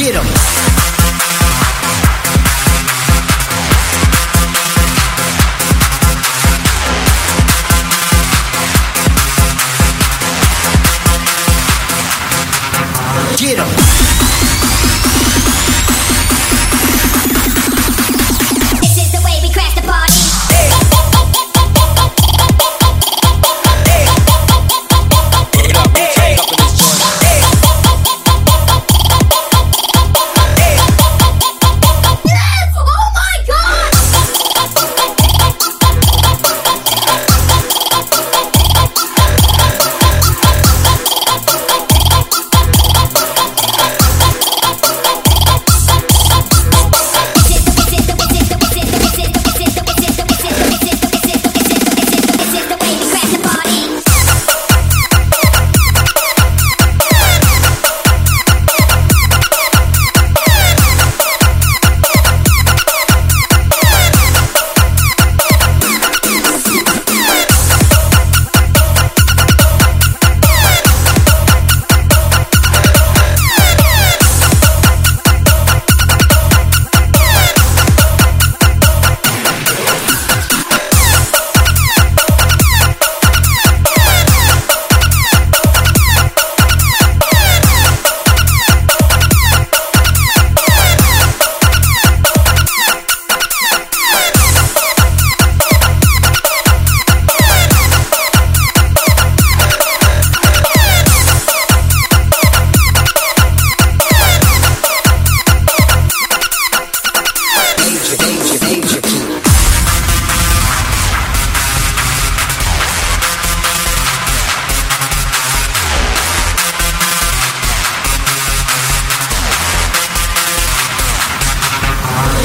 Get them.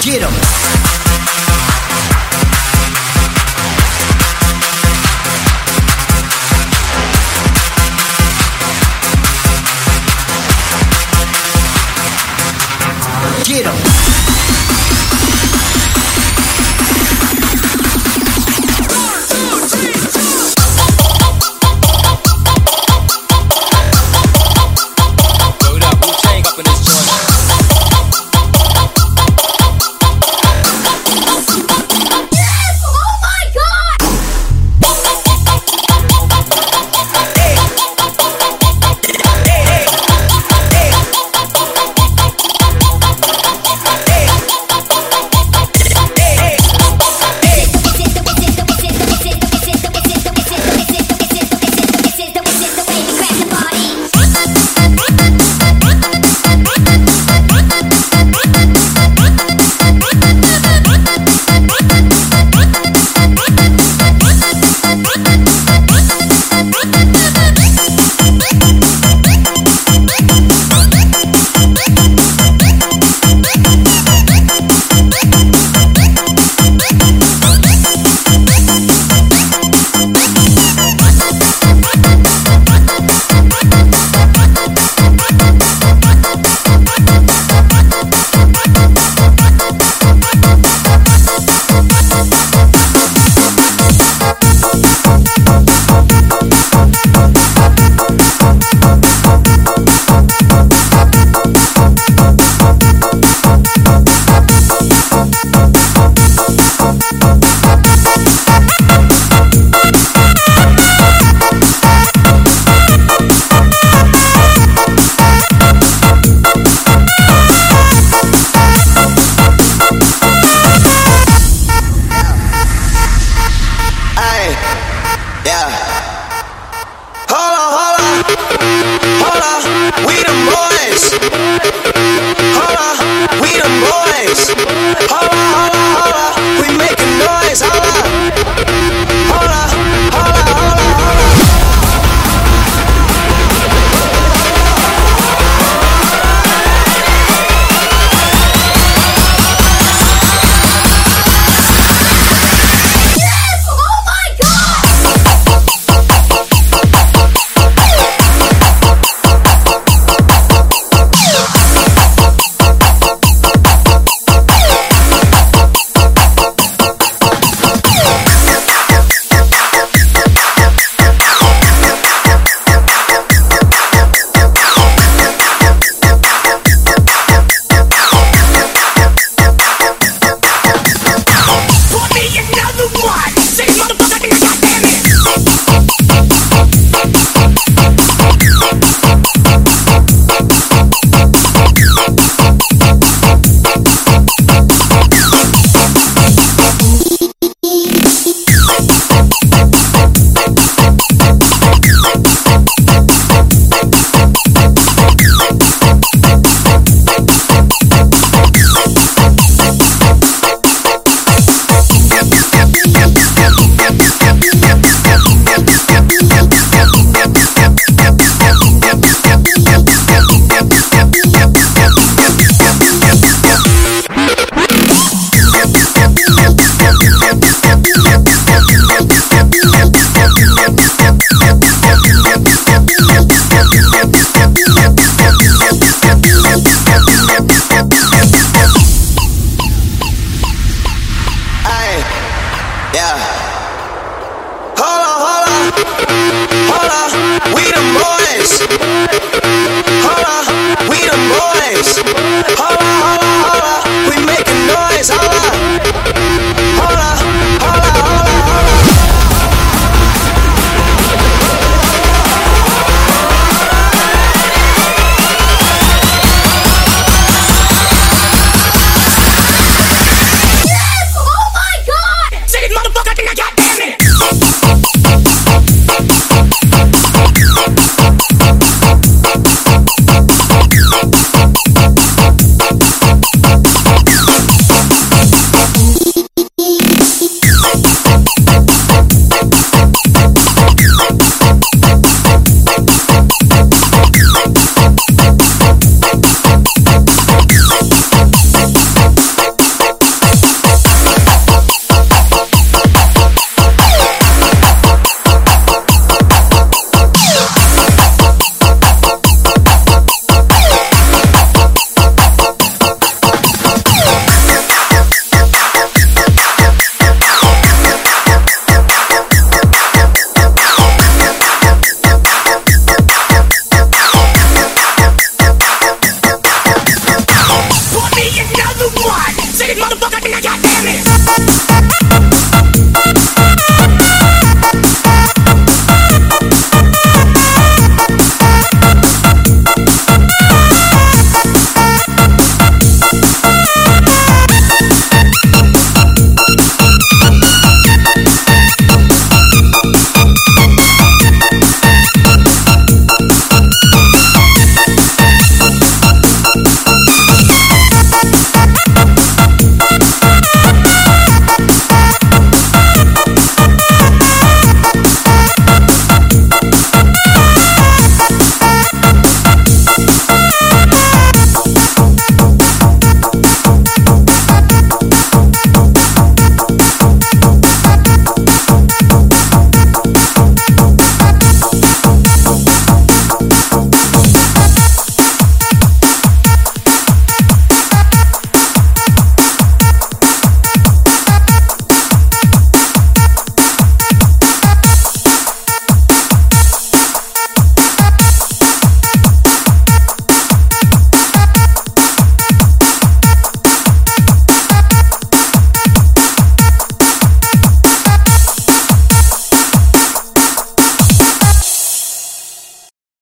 Get them.